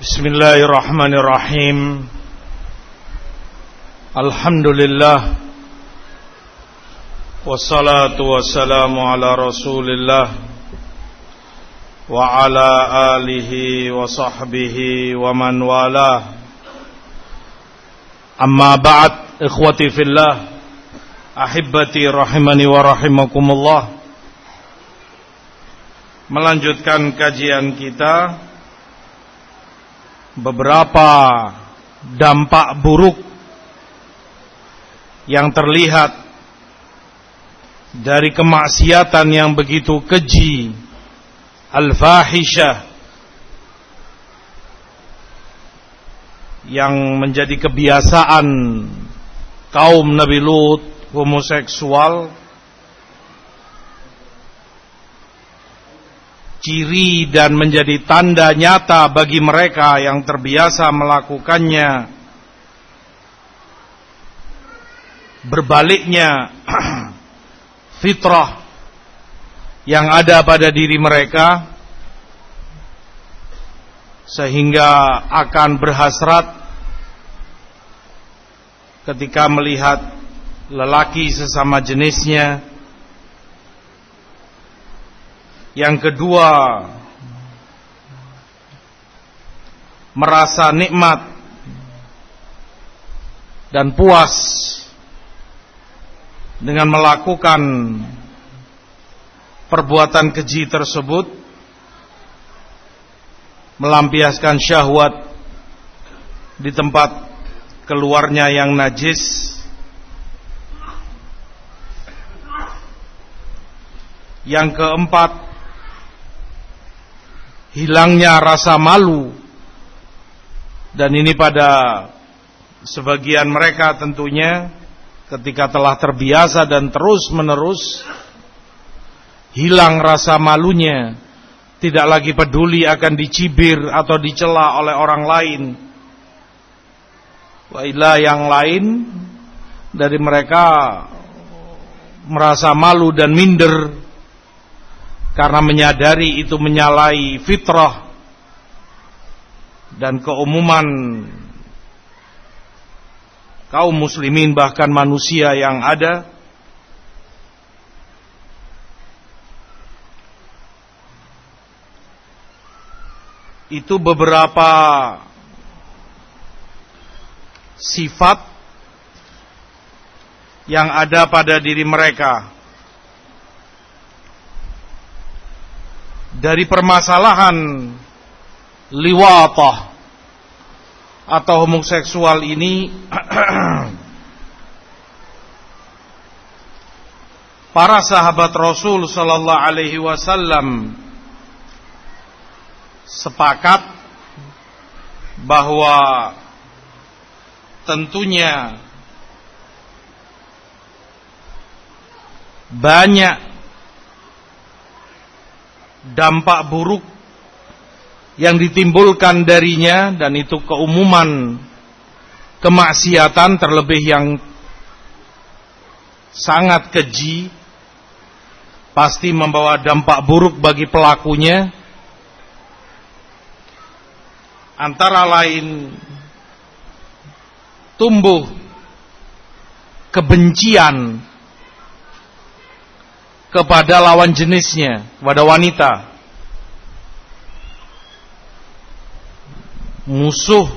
بسم الله الرحمن الرحيم الحمد لله والصلاة والسلام على رسول الله وعلى آله وصحبه ومن والاه أما بعد إخوتي في الله أحبتي رحمني ورحمكم الله melanjutkan kajian kita beberapa dampak buruk yang terlihat dari kemaksiatan yang begitu keji al-fahishah yang menjadi kebiasaan kaum Nabi Lut homoseksual ciri dan menjadi tanda nyata bagi mereka yang terbiasa melakukannya. Berbaliknya fitrah yang ada pada diri mereka sehingga akan berhasrat ketika melihat lelaki sesama jenisnya Yang kedua Merasa nikmat Dan puas Dengan melakukan Perbuatan keji tersebut Melampiaskan syahwat Di tempat Keluarnya yang najis Yang keempat hilangnya rasa malu. Dan ini pada sebagian mereka tentunya ketika telah terbiasa dan terus menerus hilang rasa malunya tidak lagi peduli akan dicibir atau dicela oleh orang lain. Wailah yang lain dari mereka merasa malu dan minder karena menyadari itu menyalahi fitrah dan keumuman kaum muslimin bahkan manusia yang ada. Itu beberapa sifat yang ada pada diri mereka dari permasalahan liwatah atau homoseksual ini para sahabat Rasul sallallahu alaihi wasallam sepakat bahwa tentunya banyak dampak buruk yang ditimbulkan darinya dan itu keumuman kemaksiatan terlebih yang sangat keji pasti membawa dampak buruk bagi pelakunya. Antara lain tumbuh kebencian kepada lawan jenisnya, kepada wanita. Musuh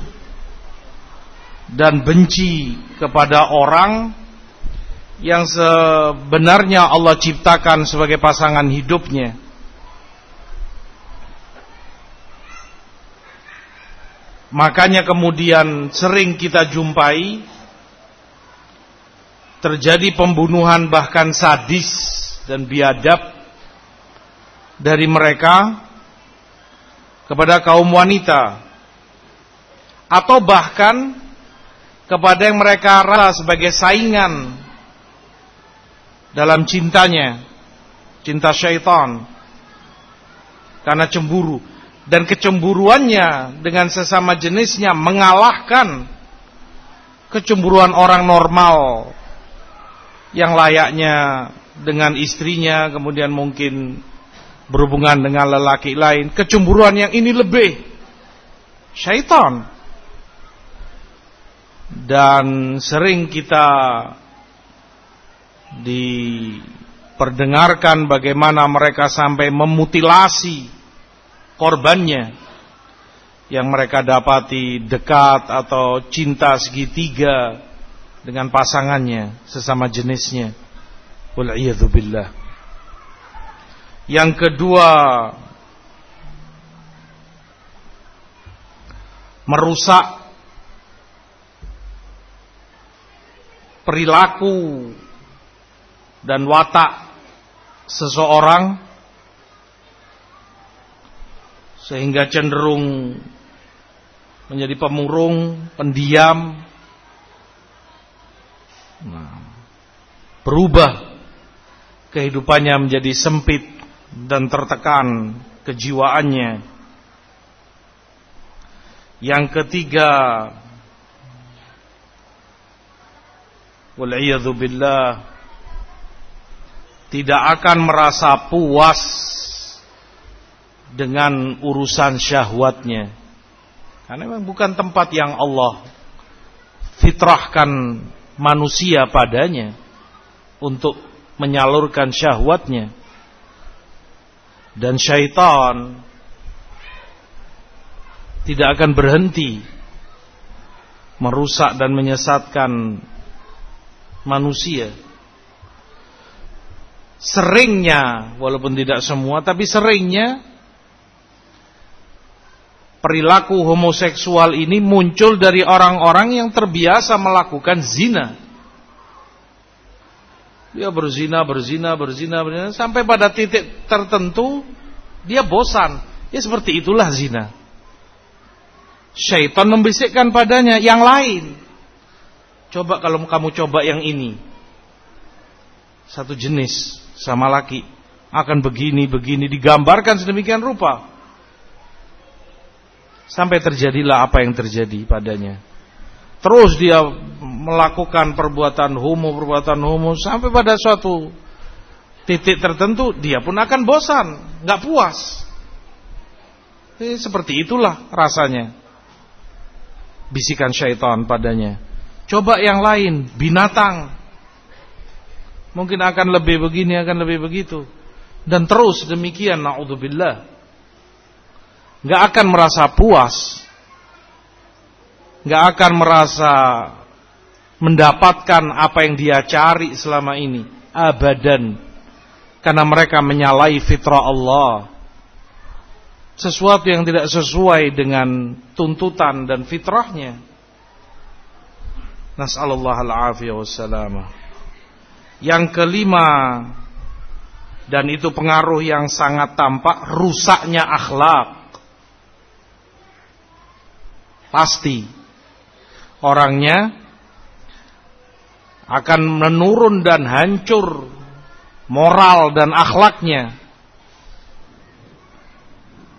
dan benci kepada orang yang sebenarnya Allah ciptakan sebagai pasangan hidupnya. Makanya kemudian sering kita jumpai terjadi pembunuhan bahkan sadis dan biadab dari mereka kepada kaum wanita atau bahkan kepada yang mereka rasa sebagai saingan dalam cintanya cinta syaitan karena cemburu. Dan kecemburuannya dengan sesama jenisnya mengalahkan kecemburuan orang normal yang layaknya dengan istrinya, kemudian mungkin berhubungan dengan lelaki lain, kecemburuan yang ini lebih syaitan. Dan sering kita diperdengarkan bagaimana mereka sampai memutilasi korbannya yang mereka dapati dekat atau cinta segitiga dengan pasangannya sesama jenisnya. Wal billah. Yang kedua, merusak perilaku dan watak seseorang sehingga cenderung menjadi pemurung, pendiam, nah, berubah kehidupannya menjadi sempit dan tertekan kejiwaannya. Yang ketiga, billah, tidak akan merasa puas dengan urusan syahwatnya. Karena memang bukan tempat yang Allah fitrahkan manusia padanya untuk menyalurkan syahwatnya. Dan syaitan tidak akan berhenti merusak dan menyesatkan manusia. Seringnya, walaupun tidak semua, tapi seringnya perilaku homoseksual ini muncul dari orang-orang yang terbiasa melakukan zina. Dia berzina, berzina, berzina, berzina sampai pada titik tertentu dia bosan. Ya seperti itulah zina. Syaitan membisikkan padanya yang lain. Coba kalau kamu coba yang ini. Satu jenis sama laki akan begini begini digambarkan sedemikian rupa. Sampai terjadilah apa yang terjadi padanya. Terus dia melakukan perbuatan homo, perbuatan homo sampai pada suatu titik tertentu dia pun akan bosan, nggak puas. Eh, seperti itulah rasanya bisikan syaitan padanya. Coba yang lain, binatang. Mungkin akan lebih begini, akan lebih begitu. Dan terus demikian, na'udzubillah. Gak akan merasa puas. Gak akan merasa mendapatkan apa yang dia cari selama ini. Abadan. Karena mereka menyalahi fitrah Allah sesuatu yang tidak sesuai dengan tuntutan dan fitrahnya. Nas'alullah al-afiyah wassalamah. Yang kelima, dan itu pengaruh yang sangat tampak, rusaknya akhlak. Pasti orangnya akan menurun dan hancur moral dan akhlaknya.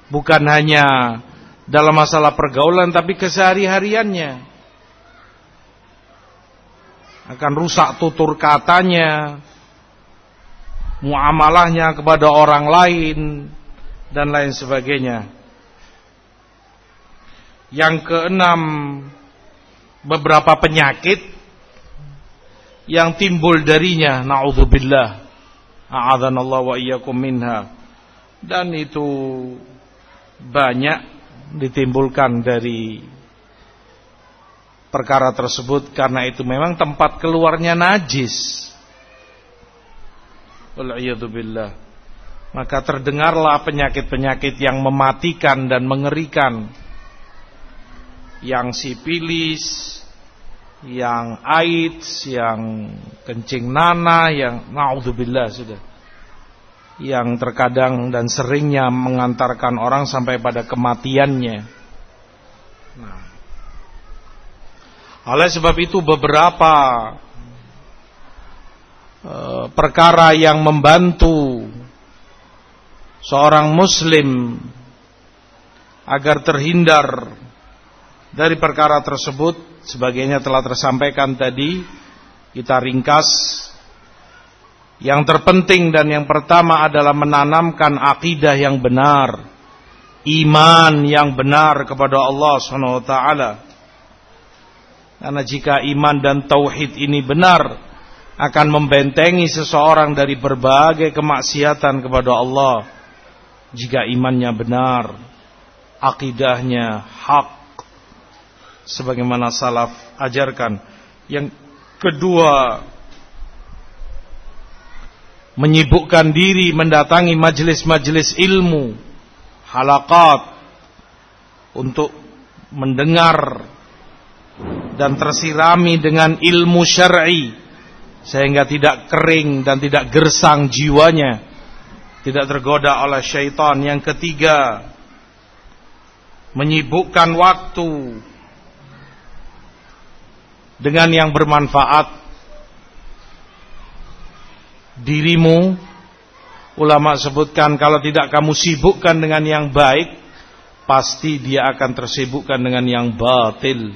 Bukan hanya dalam masalah pergaulan tapi kesehari-hariannya. Akan rusak tutur katanya muamalahnya kepada orang lain dan lain sebagainya. Yang keenam beberapa penyakit yang timbul darinya naudzubillah a'adzanallahu wa iyyakum minha dan itu banyak ditimbulkan dari perkara tersebut karena itu memang tempat keluarnya najis. Wal'iyadzubillah. Maka terdengarlah penyakit-penyakit yang mematikan dan mengerikan. Yang sipilis, yang AIDS, yang kencing nana, yang naudzubillah sudah yang terkadang dan seringnya mengantarkan orang sampai pada kematiannya. Nah. Oleh sebab itu beberapa uh, perkara yang membantu seorang muslim agar terhindar dari perkara tersebut sebagainya telah tersampaikan tadi kita ringkas yang terpenting dan yang pertama adalah menanamkan akidah yang benar iman yang benar kepada Allah taala. Karena jika iman dan tauhid ini benar akan membentengi seseorang dari berbagai kemaksiatan kepada Allah. Jika imannya benar, akidahnya hak sebagaimana salaf ajarkan. Yang kedua, menyibukkan diri mendatangi majelis-majelis ilmu, halakat untuk mendengar dan tersirami dengan ilmu syar'i sehingga tidak kering dan tidak gersang jiwanya, tidak tergoda oleh syaitan. Yang ketiga, menyibukkan waktu dengan yang bermanfaat dirimu. Ulama sebutkan kalau tidak kamu sibukkan dengan yang baik pasti dia akan tersibukkan dengan yang batil.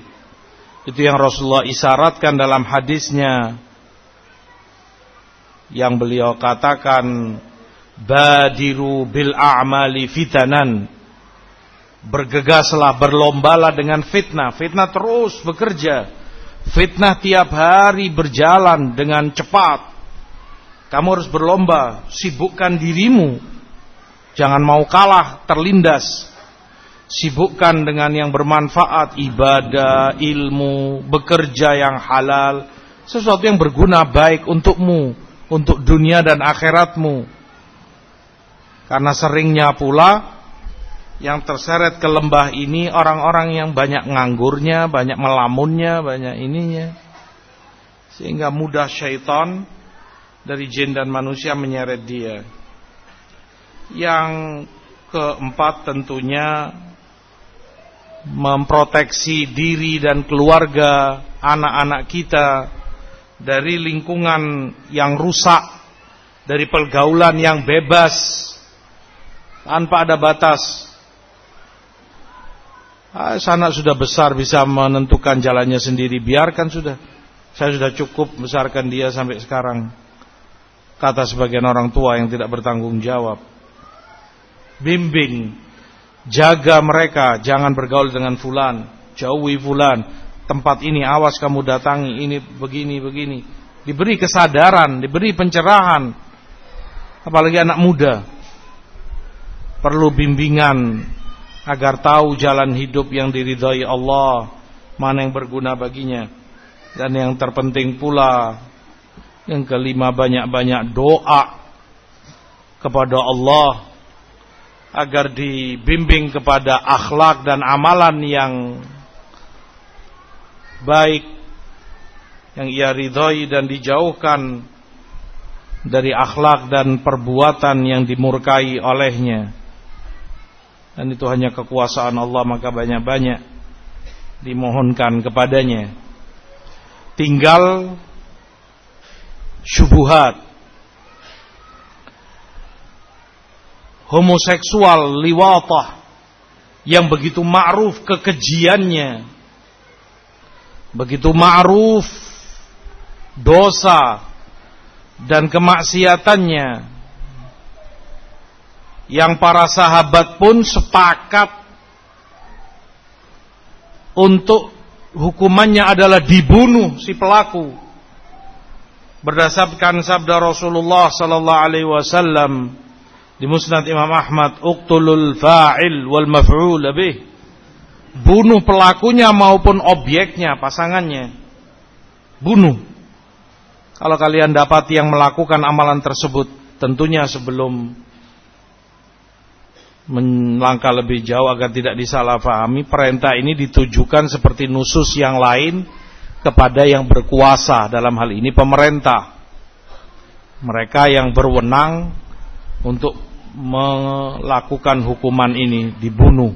Itu yang Rasulullah isyaratkan dalam hadisnya. Yang beliau katakan badiru bil a'mali fitanan. Bergegaslah berlombalah dengan fitnah. Fitnah terus bekerja fitnah tiap hari berjalan dengan cepat kamu harus berlomba, sibukkan dirimu. Jangan mau kalah, terlindas. Sibukkan dengan yang bermanfaat, ibadah, ilmu, bekerja yang halal, sesuatu yang berguna baik untukmu, untuk dunia dan akhiratmu. Karena seringnya pula yang terseret ke lembah ini orang-orang yang banyak nganggurnya, banyak melamunnya, banyak ininya. Sehingga mudah syaitan dari jin dan manusia menyeret dia. Yang keempat tentunya memproteksi diri dan keluarga anak-anak kita dari lingkungan yang rusak, dari pergaulan yang bebas tanpa ada batas. Ah, sana sudah besar bisa menentukan jalannya sendiri, biarkan sudah. Saya sudah cukup besarkan dia sampai sekarang kata sebagian orang tua yang tidak bertanggung jawab. Bimbing, jaga mereka, jangan bergaul dengan fulan, jauhi fulan. Tempat ini awas kamu datangi, ini begini begini. Diberi kesadaran, diberi pencerahan. Apalagi anak muda. Perlu bimbingan agar tahu jalan hidup yang diridhai Allah, mana yang berguna baginya. Dan yang terpenting pula yang kelima banyak-banyak doa kepada Allah agar dibimbing kepada akhlak dan amalan yang baik yang ia ridhoi dan dijauhkan dari akhlak dan perbuatan yang dimurkai olehnya dan itu hanya kekuasaan Allah maka banyak-banyak dimohonkan kepadanya. Tinggal syubuhat homoseksual liwatah. Yang begitu ma'ruf kekejiannya. Begitu ma'ruf dosa dan kemaksiatannya yang para sahabat pun sepakat untuk hukumannya adalah dibunuh si pelaku berdasarkan sabda Rasulullah sallallahu alaihi wasallam di Musnad Imam Ahmad, "Uqtulul fa'il wal maf'ul bih." Bunuh pelakunya maupun objeknya, pasangannya. Bunuh. Kalau kalian dapat yang melakukan amalan tersebut, tentunya sebelum melangkah lebih jauh agar tidak disalahpahami, perintah ini ditujukan seperti nusus yang lain kepada yang berkuasa dalam hal ini pemerintah. Mereka yang berwenang untuk melakukan hukuman ini dibunuh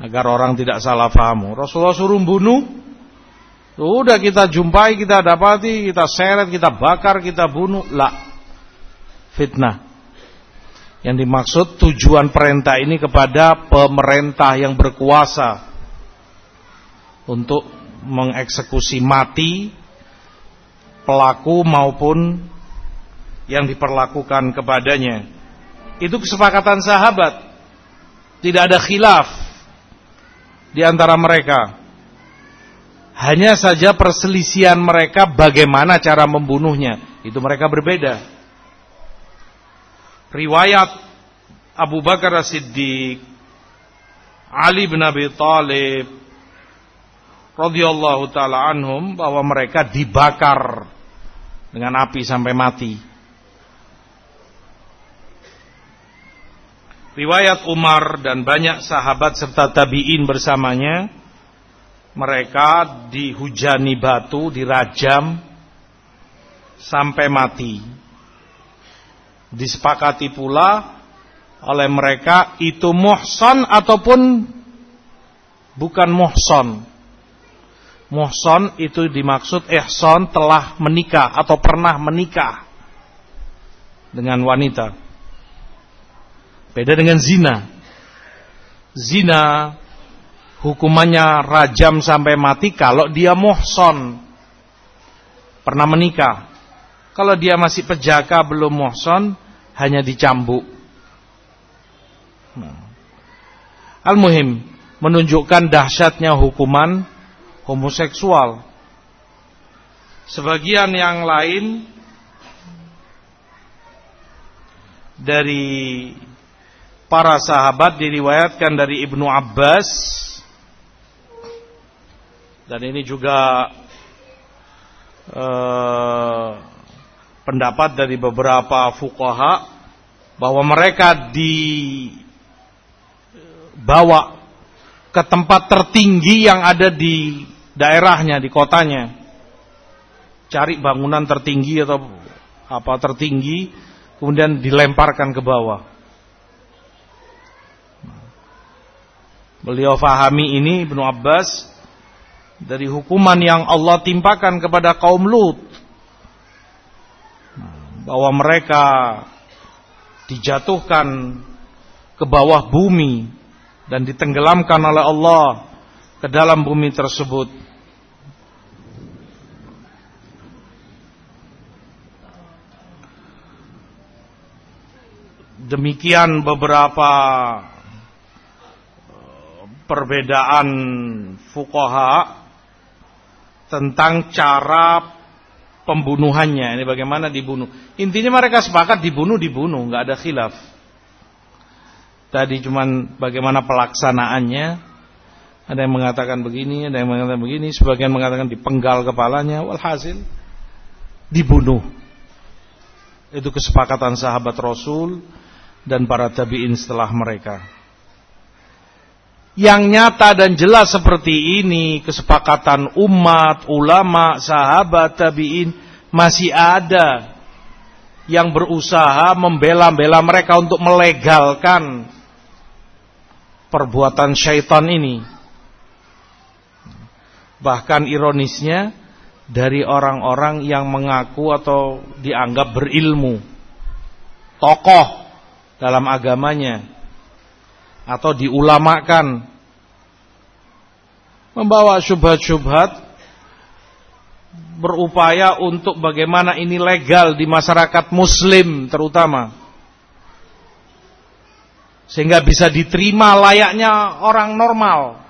agar orang tidak salah paham. Rasulullah suruh bunuh, sudah kita jumpai, kita dapati, kita seret, kita bakar, kita bunuh, lah fitnah. Yang dimaksud tujuan perintah ini kepada pemerintah yang berkuasa untuk mengeksekusi mati pelaku maupun yang diperlakukan kepadanya. Itu kesepakatan sahabat. Tidak ada khilaf di antara mereka. Hanya saja perselisihan mereka bagaimana cara membunuhnya. Itu mereka berbeda. Riwayat Abu Bakar As-Siddiq, Ali bin Abi Thalib radhiyallahu taala anhum bahwa mereka dibakar dengan api sampai mati. Riwayat Umar dan banyak sahabat serta tabi'in bersamanya mereka dihujani batu, dirajam sampai mati. Disepakati pula oleh mereka itu muhson ataupun bukan muhson. Muhson itu dimaksud ihson telah menikah atau pernah menikah dengan wanita. Beda dengan zina. Zina hukumannya rajam sampai mati kalau dia muhson. Pernah menikah. Kalau dia masih pejaka belum muhson hanya dicambuk. Nah. Al-muhim menunjukkan dahsyatnya hukuman homoseksual. Sebagian yang lain dari para sahabat diriwayatkan dari Ibnu Abbas dan ini juga eh, pendapat dari beberapa fuqaha bahwa mereka dibawa ke tempat tertinggi yang ada di daerahnya, di kotanya. Cari bangunan tertinggi atau apa tertinggi, kemudian dilemparkan ke bawah. Beliau fahami ini Ibnu Abbas dari hukuman yang Allah timpakan kepada kaum Lut bahwa mereka dijatuhkan ke bawah bumi dan ditenggelamkan oleh Allah ke dalam bumi tersebut. Demikian beberapa perbedaan fukoha tentang cara pembunuhannya. Ini bagaimana dibunuh. Intinya mereka sepakat dibunuh, dibunuh. nggak ada khilaf. Tadi cuman bagaimana pelaksanaannya. Ada yang mengatakan begini, ada yang mengatakan begini. Sebagian mengatakan dipenggal kepalanya. Walhasil dibunuh. Itu kesepakatan sahabat Rasul dan para tabi'in setelah mereka yang nyata dan jelas seperti ini kesepakatan umat, ulama, sahabat, tabi'in masih ada yang berusaha membela-bela mereka untuk melegalkan perbuatan syaitan ini. Bahkan ironisnya dari orang-orang yang mengaku atau dianggap berilmu, tokoh dalam agamanya atau diulamakan membawa syubhat-syubhat berupaya untuk bagaimana ini legal di masyarakat muslim terutama sehingga bisa diterima layaknya orang normal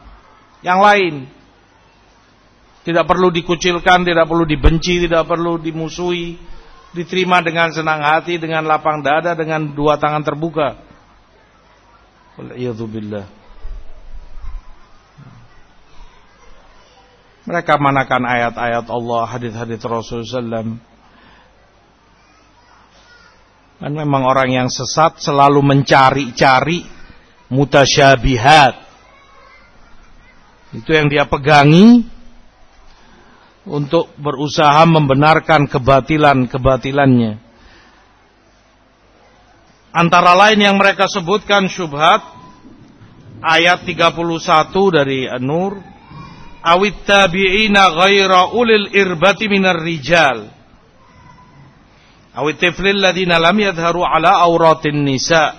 yang lain tidak perlu dikucilkan, tidak perlu dibenci, tidak perlu dimusuhi, diterima dengan senang hati, dengan lapang dada, dengan dua tangan terbuka. Wal'iyadzubillah. Mereka manakan ayat-ayat Allah, hadis-hadis Rasulullah SAW. Dan memang orang yang sesat selalu mencari-cari mutasyabihat. Itu yang dia pegangi untuk berusaha membenarkan kebatilan-kebatilannya. Antara lain yang mereka sebutkan syubhat ayat 31 dari An-Nur awit tabi'ina ghaira ulil irbati minar rijal. Awit tiflil ladina lam yadharu ala auratin nisa.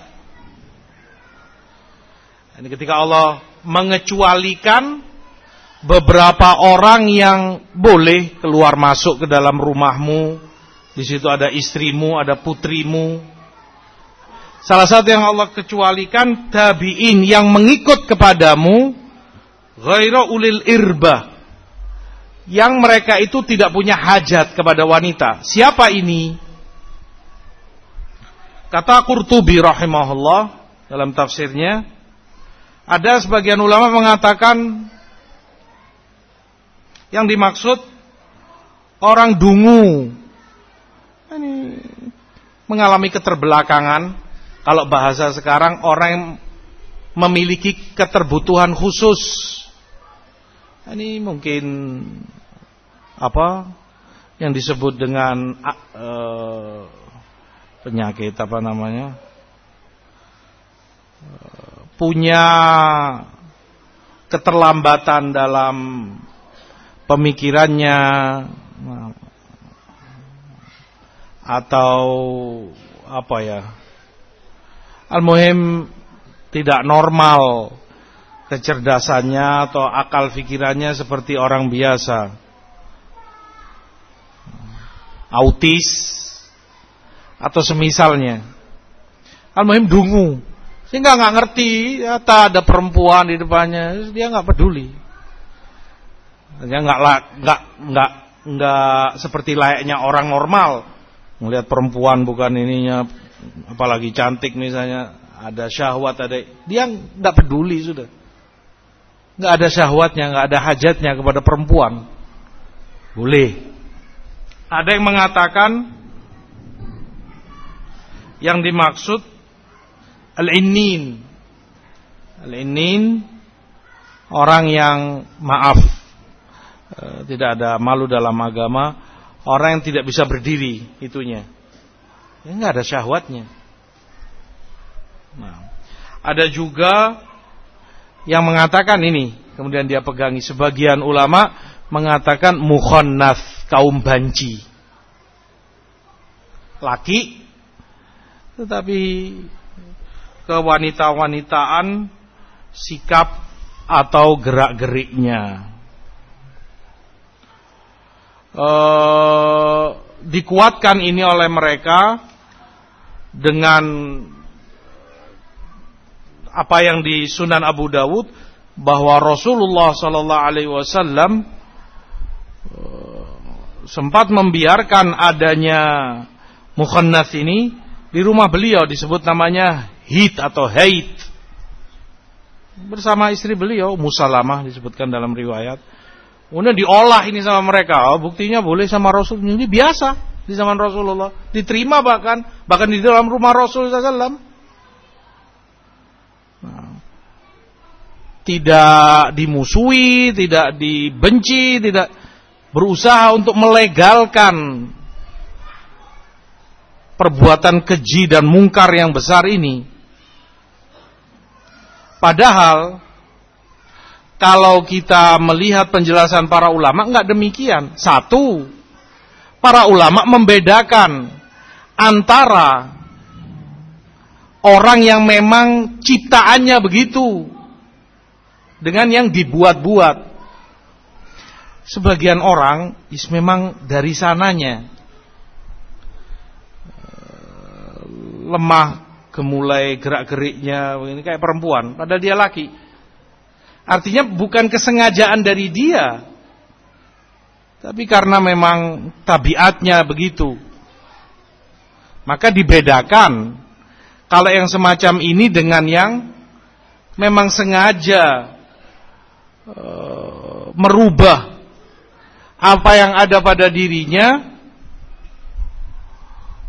Ini ketika Allah mengecualikan beberapa orang yang boleh keluar masuk ke dalam rumahmu. Di situ ada istrimu ada putrimu. Salah satu yang Allah kecualikan tabi'in yang mengikut kepadamu ghaira ulil irba yang mereka itu tidak punya hajat kepada wanita. Siapa ini? Kata Qurtubi rahimahullah dalam tafsirnya ada sebagian ulama mengatakan yang dimaksud orang dungu. Ini mengalami keterbelakangan kalau bahasa sekarang orang yang memiliki keterbutuhan khusus. Ini mungkin apa yang disebut dengan uh, penyakit apa namanya? Uh, punya keterlambatan dalam pemikirannya atau apa ya? Al-muhim tidak normal kecerdasannya atau akal pikirannya seperti orang biasa. Autis atau semisalnya. Al-muhim dungu. Sehingga nggak ngerti, ya, tak ada perempuan di depannya, dia nggak peduli. Dia nggak nggak nggak nggak seperti layaknya orang normal. Melihat perempuan bukan ininya apalagi cantik misalnya ada syahwat ada dia nggak peduli sudah nggak ada syahwatnya nggak ada hajatnya kepada perempuan. Boleh. Ada yang mengatakan yang dimaksud al-innin. Al-innin orang yang maaf eh, tidak ada malu dalam agama orang yang tidak bisa berdiri itunya. Ya nggak ada syahwatnya. Nah, ada juga yang mengatakan ini, kemudian dia pegangi sebagian ulama mengatakan mukhannaf kaum banci. Laki tetapi kewanita-wanitaan sikap atau gerak-geriknya. Uh, dikuatkan ini oleh mereka dengan apa yang di Sunan Abu Dawud bahwa Rasulullah Sallallahu Alaihi Wasallam eh, sempat membiarkan adanya mukhannas ini di rumah beliau disebut namanya hit atau hait. Bersama istri beliau Musalamah disebutkan dalam riwayat. Kemudian diolah ini sama mereka. Oh, buktinya boleh sama Rasul. Ini biasa di zaman Rasulullah, diterima bahkan bahkan di dalam rumah Rasulullah SAW. Tidak dimusuhi, tidak dibenci, tidak berusaha untuk melegalkan perbuatan keji dan mungkar yang besar ini. Padahal kalau kita melihat penjelasan para ulama enggak demikian. Satu, para ulama membedakan antara orang yang memang ciptaannya begitu dengan yang dibuat-buat. Sebagian orang is memang dari sananya lemah gemulai gerak-geriknya ini kayak perempuan padahal dia laki. Artinya bukan kesengajaan dari dia tapi karena memang tabiatnya begitu. Maka dibedakan kalau yang semacam ini dengan yang memang sengaja uh, merubah apa yang ada pada dirinya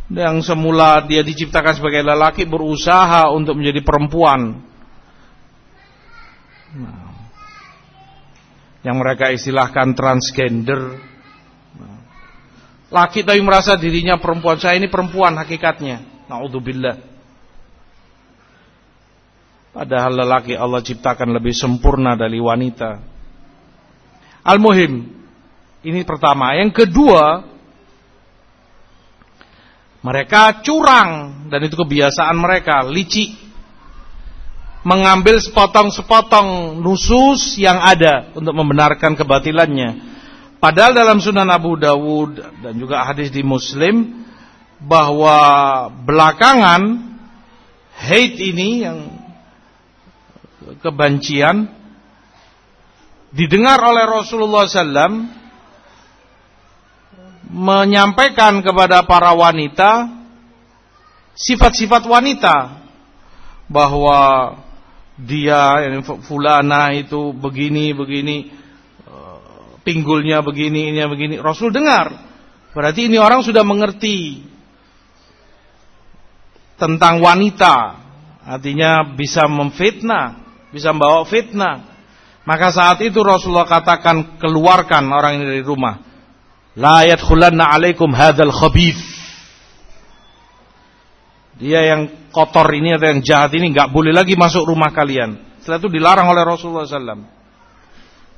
yang semula dia diciptakan sebagai lelaki berusaha untuk menjadi perempuan. Nah, yang mereka istilahkan transgender. Laki tapi merasa dirinya perempuan. Saya ini perempuan hakikatnya. Naudzubillah. Padahal lelaki Allah ciptakan lebih sempurna dari wanita. Al-Muhim. Ini pertama. Yang kedua. Mereka curang. Dan itu kebiasaan mereka. Licik mengambil sepotong-sepotong nusus yang ada untuk membenarkan kebatilannya. Padahal dalam Sunan Abu Dawud dan juga hadis di Muslim bahwa belakangan hate ini yang kebencian didengar oleh Rasulullah SAW menyampaikan kepada para wanita sifat-sifat wanita bahwa dia fulana itu begini begini eh, pinggulnya begini ini begini. Rasul dengar. Berarti ini orang sudah mengerti tentang wanita. Artinya bisa memfitnah bisa membawa fitnah. Maka saat itu Rasulullah katakan keluarkan orang ini dari rumah. La yadkhulanna alaikum hadzal khabith. Dia yang kotor ini atau yang jahat ini nggak boleh lagi masuk rumah kalian. Setelah itu dilarang oleh Rasulullah SAW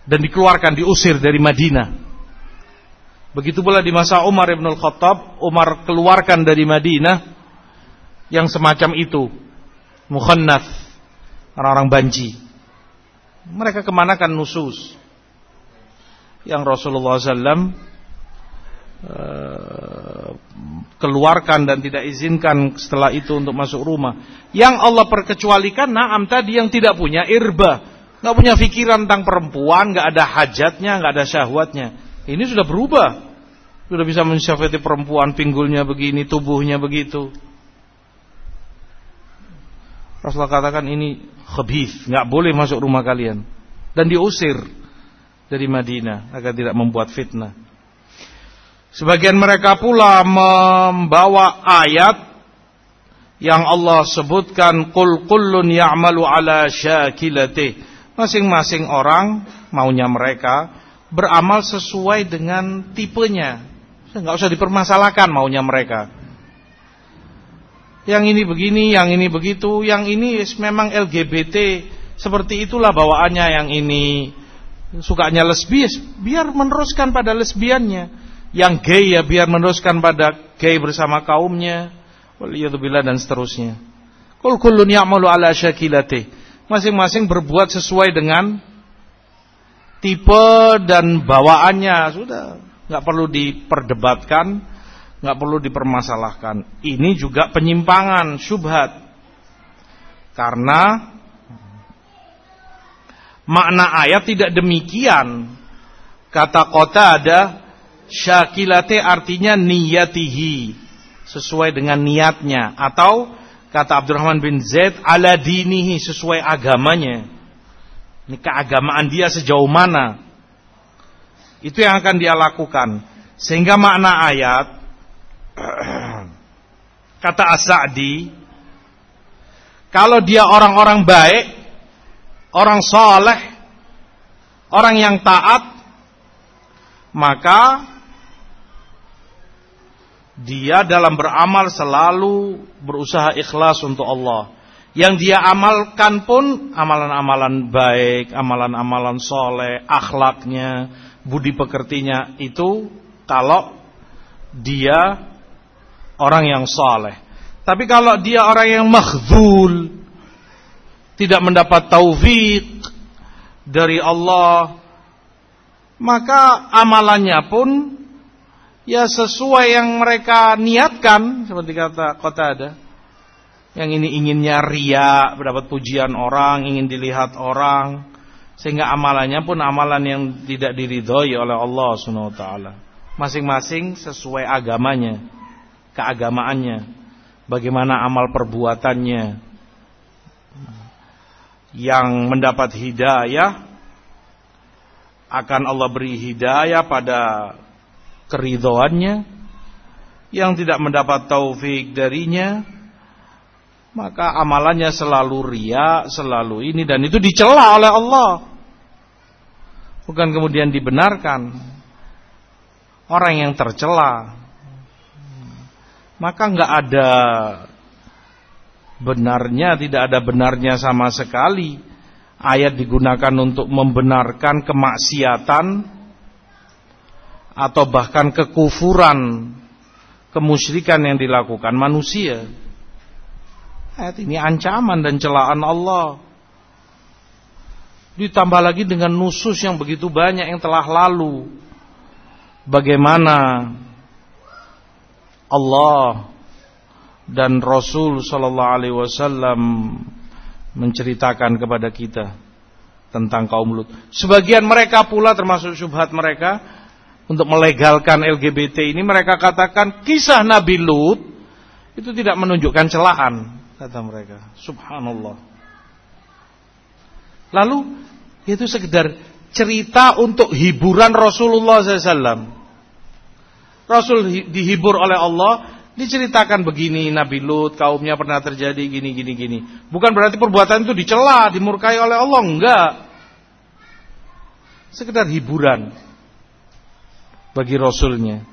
dan dikeluarkan, diusir dari Madinah. Begitu pula di masa Umar ibn Khattab, Umar keluarkan dari Madinah yang semacam itu, mukhannath, orang-orang banji. Mereka kemanakan nusus yang Rasulullah SAW Eh, keluarkan dan tidak izinkan setelah itu untuk masuk rumah. Yang Allah perkecualikan naam tadi yang tidak punya irba, nggak punya pikiran tentang perempuan, nggak ada hajatnya, nggak ada syahwatnya. Ini sudah berubah. Sudah bisa mensyafati perempuan, pinggulnya begini, tubuhnya begitu. Rasulullah katakan ini khabith, nggak boleh masuk rumah kalian dan diusir dari Madinah agar tidak membuat fitnah. Sebagian mereka pula membawa ayat yang Allah sebutkan qul kullun ya'malu ala syakilatih. Masing-masing orang maunya mereka beramal sesuai dengan tipenya. Enggak usah dipermasalahkan maunya mereka. Yang ini begini, yang ini begitu, yang ini memang LGBT seperti itulah bawaannya yang ini sukanya lesbiis, biar meneruskan pada lesbiannya yang gay ya biar meneruskan pada gay bersama kaumnya. Waliyadzubillah dan seterusnya. Kul kullun ya'malu ala syakilati. Masing-masing berbuat sesuai dengan tipe dan bawaannya. Sudah, nggak perlu diperdebatkan, nggak perlu dipermasalahkan. Ini juga penyimpangan, syubhat. Karena makna ayat tidak demikian. Kata kota ada Syakilate artinya niyatihi sesuai dengan niatnya atau kata Abdurrahman bin Zaid ala dinihi sesuai agamanya. Ini keagamaan dia sejauh mana? Itu yang akan dia lakukan. Sehingga makna ayat kata As-Sa'di kalau dia orang-orang baik, orang soleh, orang yang taat, maka dia dalam beramal selalu berusaha ikhlas untuk Allah. Yang dia amalkan pun amalan-amalan baik, amalan-amalan soleh, akhlaknya, budi pekertinya itu kalau dia orang yang soleh. Tapi kalau dia orang yang makhzul, tidak mendapat taufik dari Allah, maka amalannya pun ya sesuai yang mereka niatkan seperti kata kota ada yang ini inginnya ria mendapat pujian orang ingin dilihat orang. Sehingga amalannya pun amalan yang tidak diridhoi oleh Allah taala. Masing-masing sesuai agamanya keagamaannya bagaimana amal perbuatannya yang mendapat hidayah akan Allah beri hidayah pada keridhoannya yang tidak mendapat taufik darinya maka amalannya selalu ria, selalu ini dan itu dicela oleh Allah. Bukan kemudian dibenarkan. Orang yang tercela maka nggak ada benarnya, tidak ada benarnya sama sekali. Ayat digunakan untuk membenarkan kemaksiatan atau bahkan kekufuran, kemusyrikan yang dilakukan manusia. Ayat ini ancaman dan celaan Allah. Ditambah lagi dengan nusus yang begitu banyak yang telah lalu. Bagaimana Allah dan Rasul sallallahu alaihi wasallam menceritakan kepada kita tentang kaum Lut. Sebagian mereka pula termasuk syubhat mereka untuk melegalkan LGBT ini mereka katakan kisah Nabi Lut itu tidak menunjukkan celaan kata mereka. Subhanallah. Lalu itu sekedar cerita untuk hiburan Rasulullah SAW. Rasul dihibur oleh Allah, diceritakan begini Nabi Lut, kaumnya pernah terjadi gini gini gini. Bukan berarti perbuatan itu dicela, dimurkai oleh Allah, enggak. Sekedar hiburan bagi Rasulnya.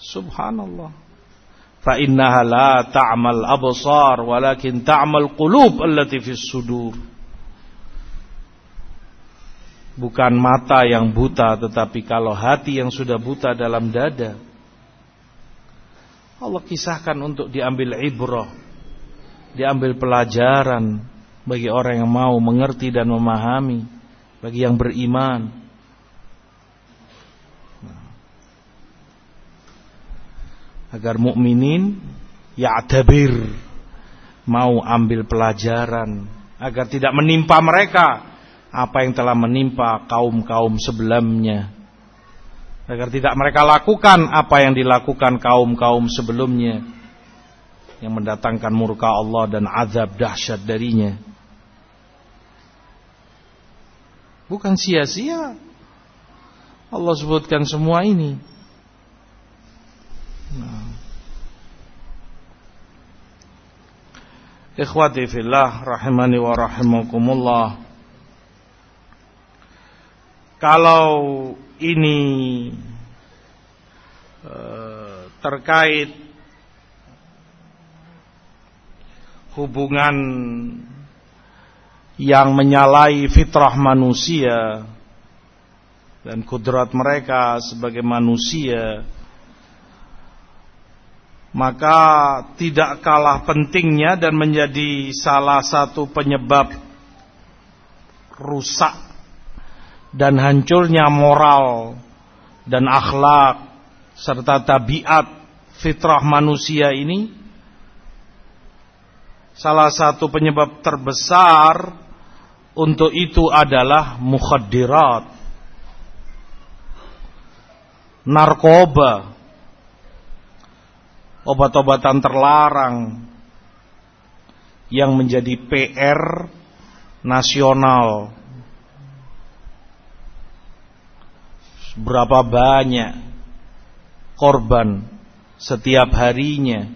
Subhanallah. Fa innaha la ta'mal absar walakin ta'mal qulub allati fis sudur bukan mata yang buta tetapi kalau hati yang sudah buta dalam dada. Allah kisahkan untuk diambil ibrah diambil pelajaran bagi orang yang mau mengerti dan memahami bagi yang beriman. Agar mukminin ya'tabir mau ambil pelajaran agar tidak menimpa mereka apa yang telah menimpa kaum-kaum sebelumnya agar tidak mereka lakukan apa yang dilakukan kaum-kaum sebelumnya yang mendatangkan murka Allah dan azab dahsyat darinya. Bukan sia-sia. Allah sebutkan semua ini. Nah. Ikhwati fillah rahimani wa rahimakumullah kalau ini eh, terkait hubungan yang menyalahi fitrah manusia dan kudrat mereka sebagai manusia maka tidak kalah pentingnya dan menjadi salah satu penyebab rusak dan hancurnya moral dan akhlak serta tabiat fitrah manusia ini salah satu penyebab terbesar untuk itu adalah mukhaddirat narkoba obat-obatan terlarang yang menjadi PR nasional berapa banyak korban setiap harinya,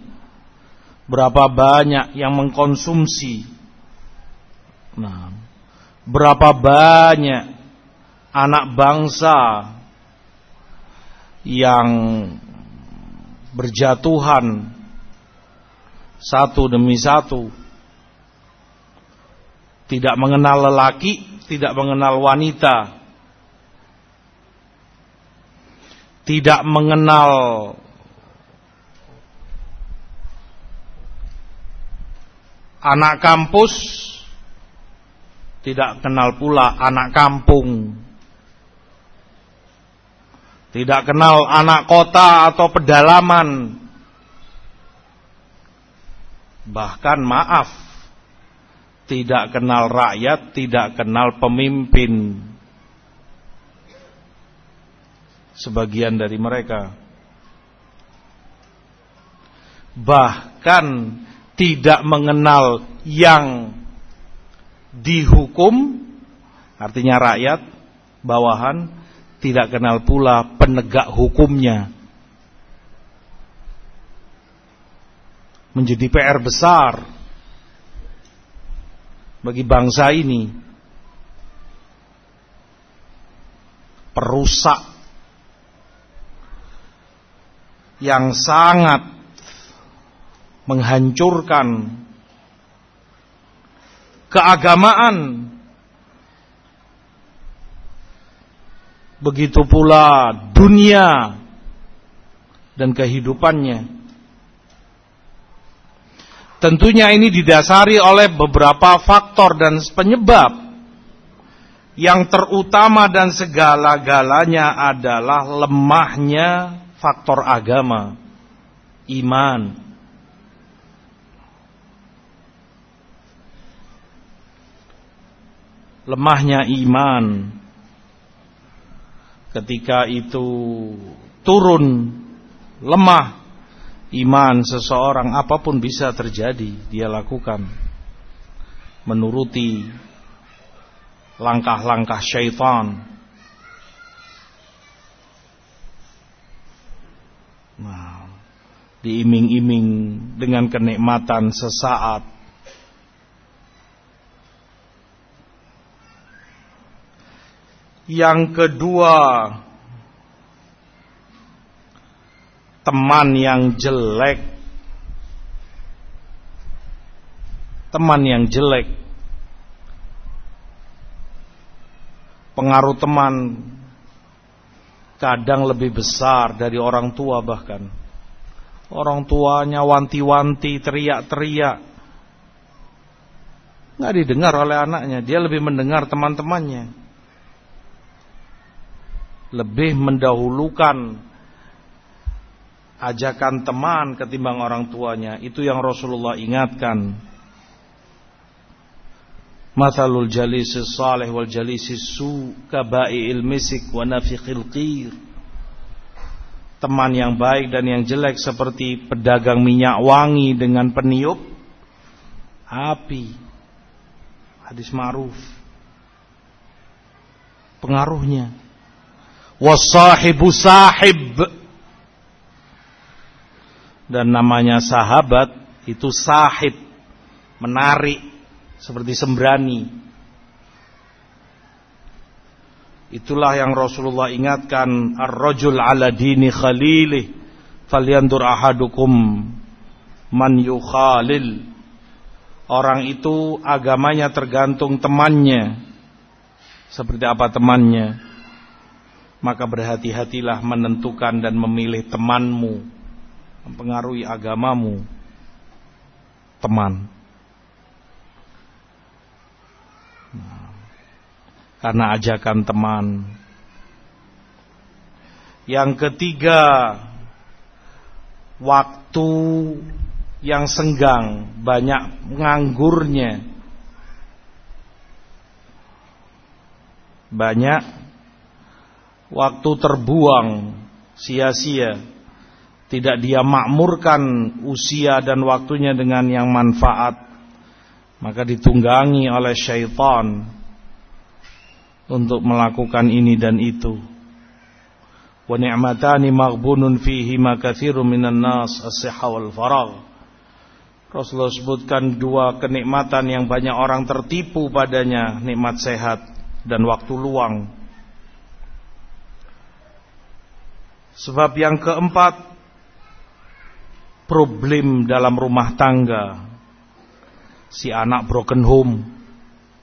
berapa banyak yang mengkonsumsi, nah, berapa banyak anak bangsa yang berjatuhan satu demi satu, tidak mengenal lelaki, tidak mengenal wanita, tidak mengenal anak kampus, tidak kenal pula anak kampung, tidak kenal anak kota atau pedalaman, bahkan maaf, tidak kenal rakyat, tidak kenal pemimpin sebagian dari mereka. Bahkan tidak mengenal yang dihukum artinya rakyat bawahan tidak kenal pula penegak hukumnya. Menjadi PR besar bagi bangsa ini. Perusak yang sangat menghancurkan keagamaan. Begitu pula dunia dan kehidupannya. Tentunya ini didasari oleh beberapa faktor dan penyebab. Yang terutama dan segala-galanya adalah lemahnya faktor agama, iman. Lemahnya iman ketika itu turun lemah iman seseorang apa pun bisa terjadi dia lakukan menuruti langkah-langkah syaitan nah, diiming-iming dengan kenikmatan sesaat Yang kedua, teman yang jelek. Teman yang jelek. Pengaruh teman kadang lebih besar dari orang tua bahkan. Orang tuanya wanti-wanti, teriak-teriak. Nggak didengar oleh anaknya, dia lebih mendengar teman-temannya lebih mendahulukan ajakan teman ketimbang orang tuanya. Itu yang Rasulullah ingatkan. Mathalul jalisis salih wal jalisis su kaba'i'il misik wa nafiqil qir. Teman yang baik dan yang jelek seperti pedagang minyak wangi dengan peniup api. Hadis ma'ruf. Pengaruhnya wasahibu sahib dan namanya sahabat itu sahib menarik seperti sembrani. Itulah yang Rasulullah ingatkan. Ar-rajul ala dini khalilih falyandur ahadukum man yukhalil. Orang itu agamanya tergantung temannya. Seperti apa temannya? Maka berhati-hatilah menentukan dan memilih temanmu. Mempengaruhi agamamu. Teman nah, karena ajakan teman. Yang ketiga waktu yang senggang banyak nganggurnya. Banyak waktu terbuang sia-sia. Tidak dia makmurkan usia dan waktunya dengan yang manfaat maka ditunggangi oleh syaitan untuk melakukan ini dan itu. Wa ni'matani maghbunun fihi ma katsirun minan nas as-sihha wal faragh. Rasulullah sebutkan dua kenikmatan yang banyak orang tertipu padanya nikmat sehat dan waktu luang. Sebab yang keempat problem dalam rumah tangga. Si anak broken home,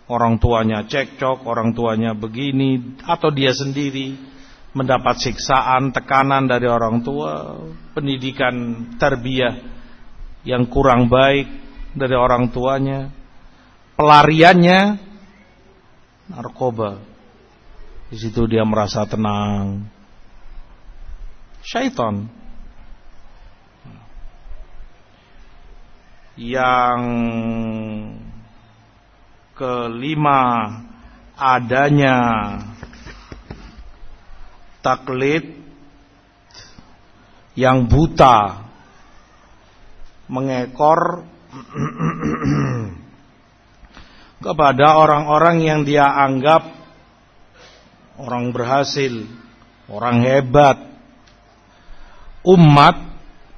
orang tuanya cekcok, orang tuanya begini atau dia sendiri. Mendapat siksaan, tekanan dari orang tua, pendidikan terbiah yang kurang baik dari orang tuanya, pelariannya narkoba. Di situ dia merasa tenang, syaitan yang kelima adanya taklid yang buta mengekor kepada orang-orang yang dia anggap orang berhasil, orang hebat, umat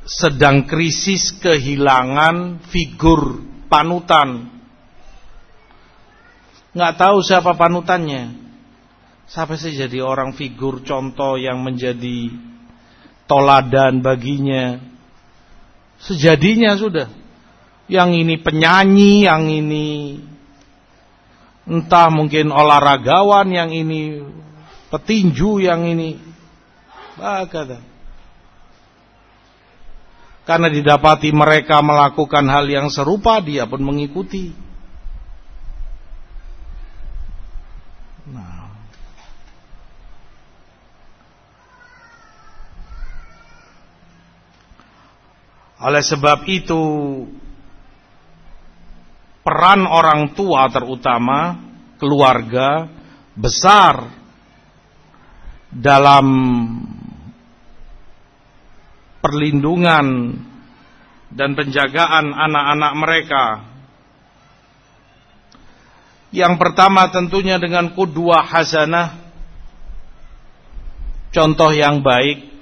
sedang krisis kehilangan figur panutan. Nggak tahu siapa panutannya. Siapa sih jadi orang figur contoh yang menjadi toladan baginya. Sejadinya sudah. Yang ini penyanyi, yang ini entah mungkin olahragawan, yang ini petinju, yang ini bagaimana karena didapati mereka melakukan hal yang serupa, dia pun mengikuti. Nah. Oleh sebab itu, peran orang tua terutama keluarga besar dalam perlindungan dan penjagaan anak-anak mereka. Yang pertama tentunya dengan kudua hasanah, contoh yang baik,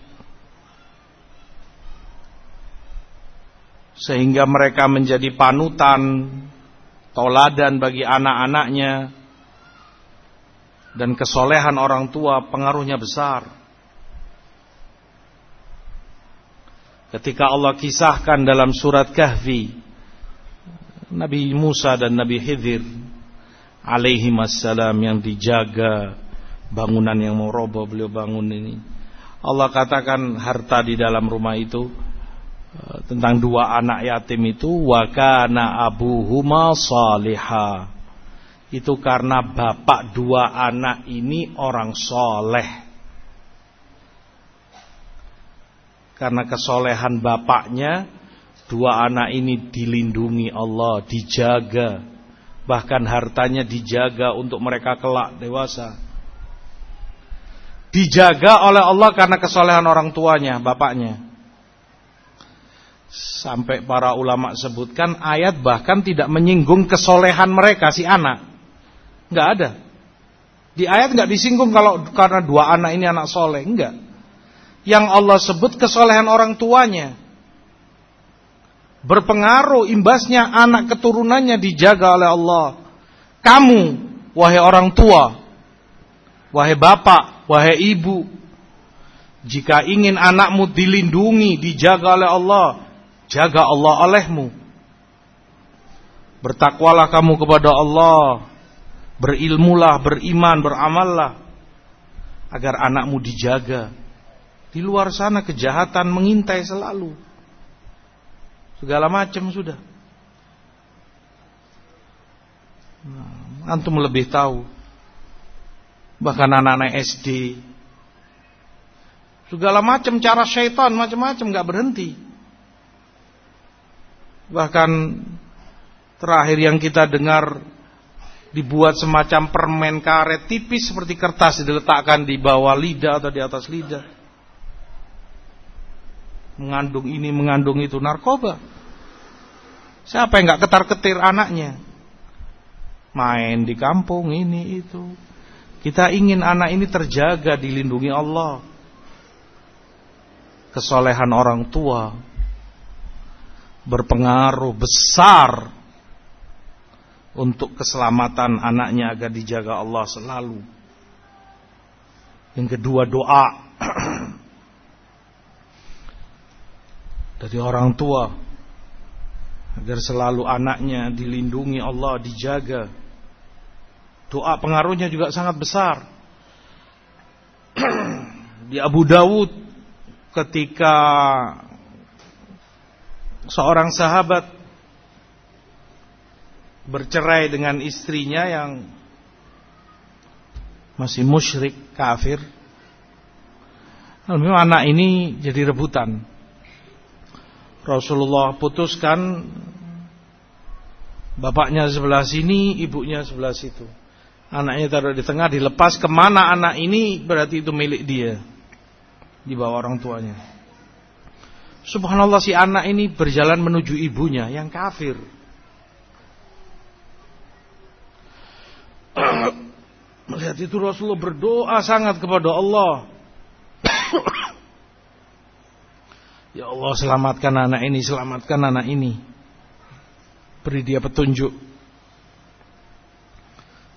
sehingga mereka menjadi panutan, toladan bagi anak-anaknya, dan kesolehan orang tua pengaruhnya besar. Ketika Allah kisahkan dalam surat Kahfi Nabi Musa dan Nabi Khidir alaihi wassalam yang dijaga bangunan yang mau roboh beliau bangun ini. Allah katakan harta di dalam rumah itu eh, tentang dua anak yatim itu wakana abuhuma salihah. Itu karena bapak dua anak ini orang soleh. Karena kesolehan bapaknya dua anak ini dilindungi Allah, dijaga, bahkan hartanya dijaga untuk mereka kelak dewasa. Dijaga oleh Allah karena kesolehan orang tuanya, bapaknya. Sampai para ulama sebutkan ayat bahkan tidak menyinggung kesolehan mereka si anak. Enggak ada. Di ayat enggak disinggung kalau karena dua anak ini anak soleh, enggak yang Allah sebut kesolehan orang tuanya. Berpengaruh imbasnya anak keturunannya dijaga oleh Allah. Kamu, wahai orang tua, wahai bapak, wahai ibu, jika ingin anakmu dilindungi, dijaga oleh Allah, jaga Allah olehmu. Bertakwalah kamu kepada Allah, berilmulah, beriman, beramallah, agar anakmu dijaga di luar sana kejahatan mengintai selalu. Segala macam sudah. Nah, antum lebih tahu. Bahkan anak-anak SD. Segala macam cara syaitan macam-macam nggak berhenti. Bahkan terakhir yang kita dengar dibuat semacam permen karet tipis seperti kertas diletakkan di bawah lidah atau di atas lidah mengandung ini, mengandung itu narkoba. Siapa yang nggak ketar-ketir anaknya? Main di kampung ini itu. Kita ingin anak ini terjaga, dilindungi Allah. Kesolehan orang tua berpengaruh besar untuk keselamatan anaknya agar dijaga Allah selalu. Yang kedua doa dari orang tua agar selalu anaknya dilindungi Allah, dijaga. Doa pengaruhnya juga sangat besar. Di Abu Dawud ketika seorang sahabat bercerai dengan istrinya yang masih musyrik kafir. Lalu anak ini jadi rebutan. Rasulullah putuskan bapaknya sebelah sini, ibunya sebelah situ. Anaknya taruh di tengah, dilepas ke mana anak ini berarti itu milik dia. Di bawah orang tuanya. Subhanallah si anak ini berjalan menuju ibunya yang kafir. Melihat itu Rasulullah berdoa sangat kepada Allah. Ya Allah selamatkan anak ini, selamatkan anak ini. Beri dia petunjuk.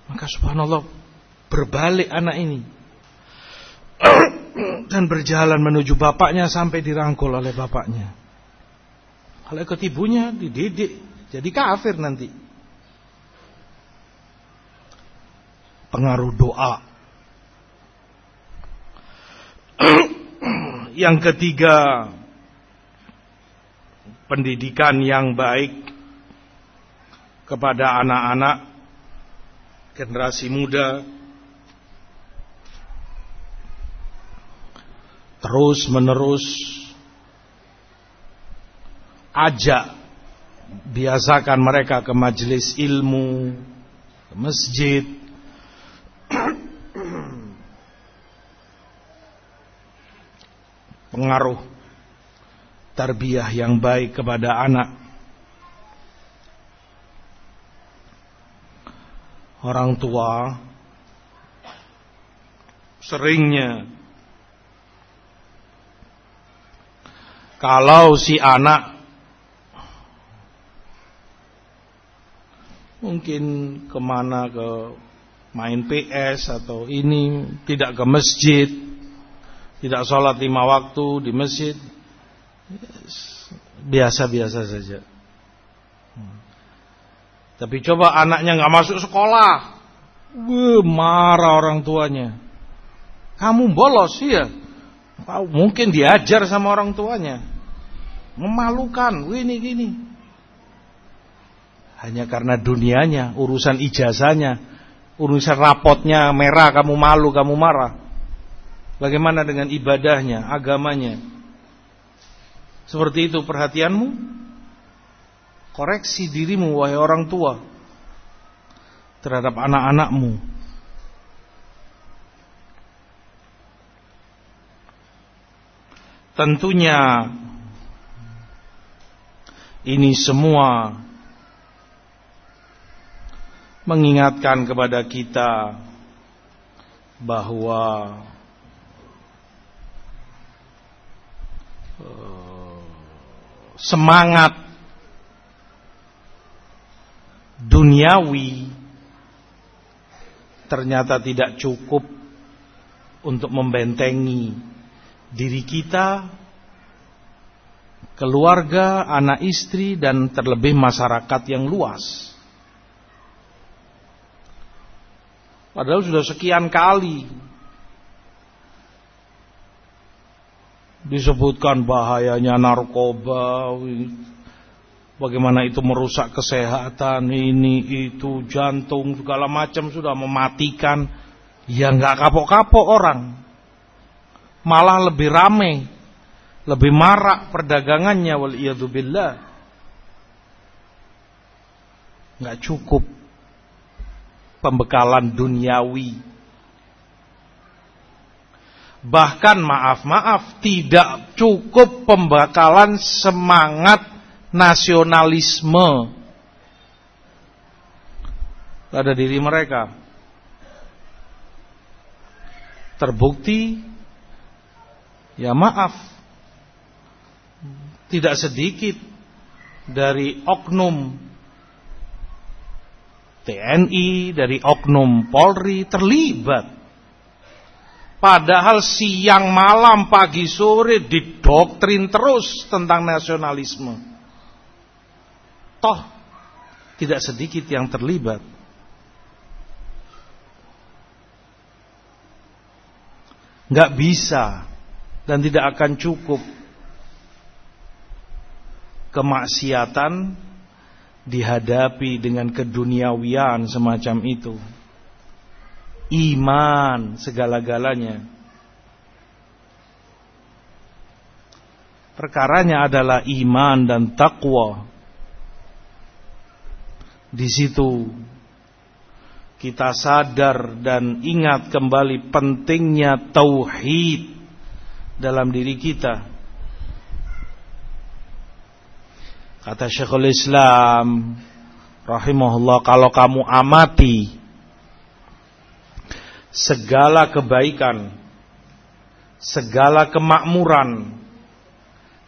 Maka subhanallah berbalik anak ini. Dan berjalan menuju bapaknya sampai dirangkul oleh bapaknya. Kalau ikut ibunya dididik jadi kafir nanti. Pengaruh doa. Yang ketiga pendidikan yang baik kepada anak-anak generasi muda. Terus menerus ajak biasakan mereka ke majelis ilmu ke masjid. Pengaruh tarbiyah yang baik kepada anak. Orang tua seringnya kalau si anak mungkin ke mana ke main PS atau ini tidak ke masjid tidak sholat lima waktu di masjid biasa-biasa saja. Tapi coba anaknya nggak masuk sekolah. Wah, marah orang tuanya. Kamu bolos ya mungkin diajar sama orang tuanya. Memalukan ini gini. Hanya karena dunianya, urusan ijazahnya, urusan rapotnya merah, kamu malu, kamu marah. Bagaimana dengan ibadahnya, agamanya? Seperti itu perhatianmu? Koreksi dirimu wahai orang tua terhadap anak-anakmu. Tentunya ini semua mengingatkan kepada kita bahwa uh, semangat duniawi ternyata tidak cukup untuk membentengi diri kita, keluarga, anak istri dan terlebih masyarakat yang luas. Padahal sudah sekian kali disebutkan bahayanya narkoba, bagaimana itu merusak kesehatan, ini itu jantung segala macam sudah mematikan. Ya nggak kapok-kapok orang, malah lebih ramai, lebih marak perdagangannya wal. Nggak cukup pembekalan duniawi. Bahkan maaf-maaf tidak cukup pembekalan semangat nasionalisme pada diri mereka. Terbukti ya maaf tidak sedikit dari oknum TNI, dari oknum Polri terlibat. Padahal siang malam pagi sore didoktrin terus tentang nasionalisme. Toh tidak sedikit yang terlibat. Nggak bisa dan tidak akan cukup kemaksiatan dihadapi dengan keduniawian semacam itu. Iman segala-galanya. Perkaranya adalah iman dan takwa. Di situ kita sadar dan ingat kembali pentingnya tauhid dalam diri kita Kata Syekhul Islam rahimahullah kalau kamu amati segala kebaikan, segala kemakmuran,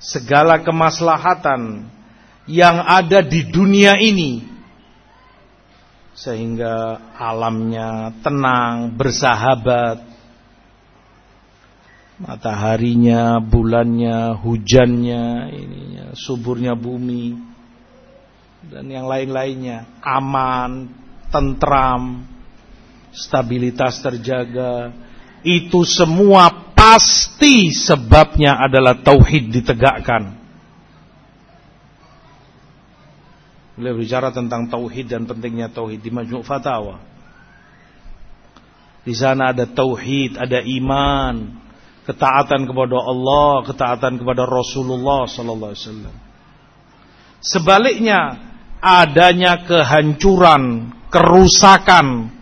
segala kemaslahatan yang ada di dunia ini sehingga alamnya tenang, bersahabat, mataharinya, bulannya, hujannya, ininya, suburnya bumi dan yang lain-lainnya. Aman, tentram, stabilitas terjaga. Itu semua pasti sebabnya adalah tauhid ditegakkan. Beliau bicara tentang tauhid dan pentingnya tauhid di Majmu' Fatawa. Di sana ada tauhid, ada iman, ketaatan kepada Allah, ketaatan kepada Rasulullah sallallahu alaihi wasallam. Sebaliknya, adanya kehancuran, kerusakan,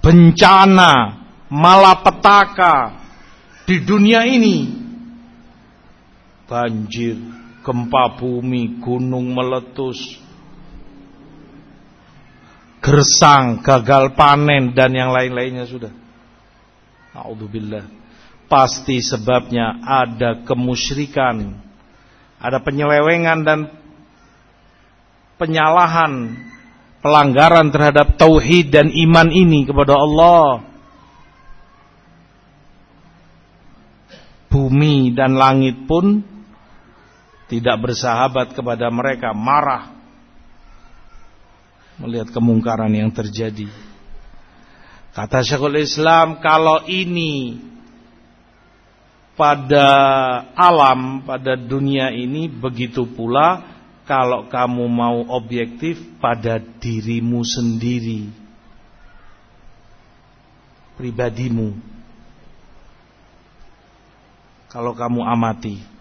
bencana, malapetaka di dunia ini banjir, gempa bumi, gunung meletus, gersang, gagal panen dan yang lain-lainnya sudah. Alhamdulillah. Pasti sebabnya ada kemusyrikan, ada penyelewengan dan penyalahan, pelanggaran terhadap tauhid dan iman ini kepada Allah. Bumi dan langit pun tidak bersahabat kepada mereka, marah melihat kemungkaran yang terjadi. Kata Syekhul Islam, kalau ini pada alam, pada dunia ini begitu pula kalau kamu mau objektif pada dirimu sendiri. Pribadimu. Kalau kamu amati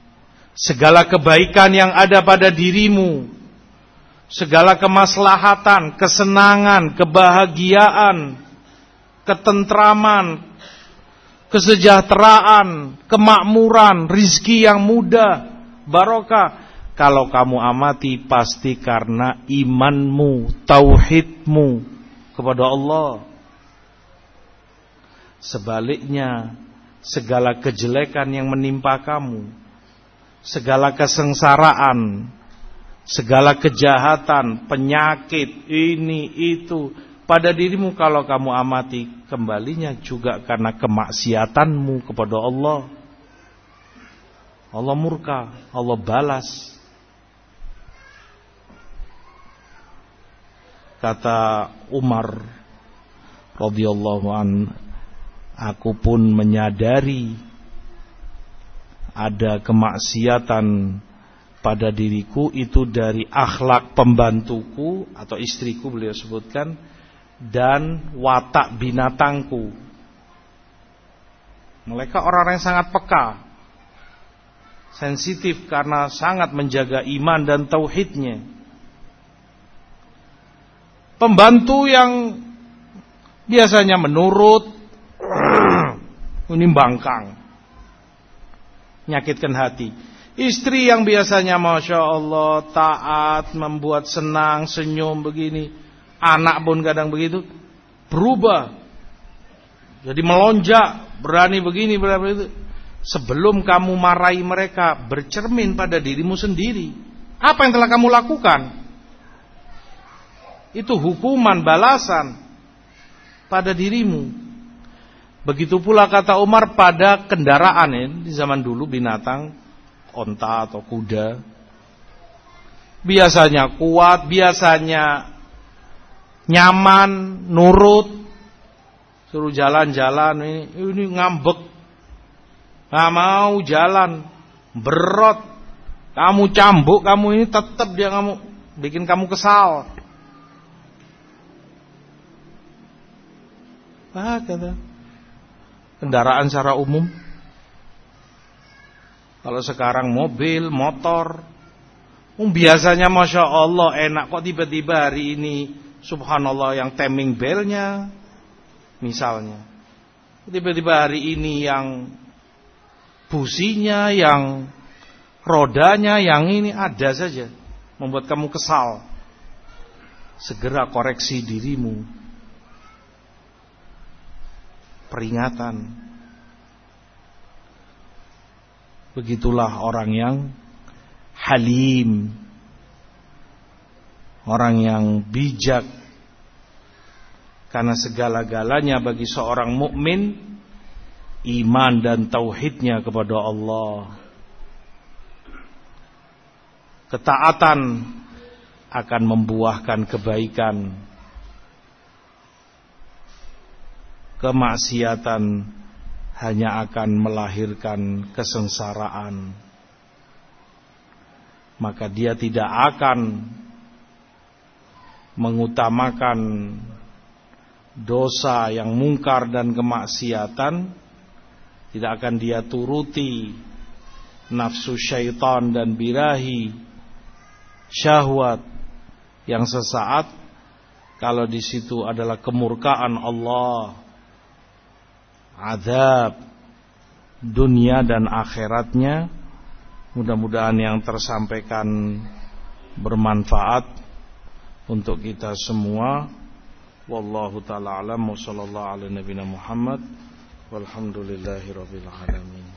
segala kebaikan yang ada pada dirimu segala kemaslahatan, kesenangan, kebahagiaan, ketentraman, kesejahteraan, kemakmuran, rizki yang mudah, barokah. Kalau kamu amati pasti karena imanmu, tauhidmu kepada Allah. Sebaliknya, segala kejelekan yang menimpa kamu, segala kesengsaraan, segala kejahatan, penyakit, ini, itu, pada dirimu kalau kamu amati kembalinya juga karena kemaksiatanmu kepada Allah. Allah murka, Allah balas. Kata Umar radhiyallahu an, aku pun menyadari ada kemaksiatan pada diriku itu dari akhlak pembantuku atau istriku beliau sebutkan dan watak binatangku. Mereka orang yang sangat peka, sensitif karena sangat menjaga iman dan tauhidnya. Pembantu yang biasanya menurut, ini bangkang, nyakitkan hati. Istri yang biasanya Masya Allah taat, membuat senang, senyum begini. Anak pun kadang begitu. Berubah. Jadi melonjak, berani begini, berani itu. Sebelum kamu marahi mereka, bercermin pada dirimu sendiri. Apa yang telah kamu lakukan? Itu hukuman, balasan pada dirimu. Begitu pula kata Umar pada kendaraan ya, di zaman dulu binatang onta atau kuda. Biasanya kuat, biasanya nyaman, nurut. Suruh jalan-jalan ini, ini ngambek. Gak mau jalan, berot. Kamu cambuk, kamu ini tetap dia kamu bikin kamu kesal. Kata. Kendaraan secara umum. Kalau sekarang mobil, motor. Um, biasanya Masya Allah enak. Kok tiba-tiba hari ini Subhanallah yang timing belnya Misalnya. Tiba-tiba hari ini yang Businya Yang rodanya Yang ini ada saja. Membuat kamu kesal. Segera koreksi dirimu Peringatan Begitulah orang yang halim. Orang yang bijak. Karena segala-galanya bagi seorang mukmin iman dan tauhidnya kepada Allah. Ketaatan akan membuahkan kebaikan. Kemaksiatan hanya akan melahirkan kesengsaraan. Maka dia tidak akan mengutamakan dosa yang mungkar dan kemaksiatan, tidak akan dia turuti nafsu syaitan dan birahi syahwat yang sesaat. Kalau di situ adalah kemurkaan Allah azab dunia dan akhiratnya Mudah-mudahan yang tersampaikan bermanfaat untuk kita semua. Wallahu taala alam wa sallallahu ala nabiyina Muhammad walhamdulillahi rabbil alamin.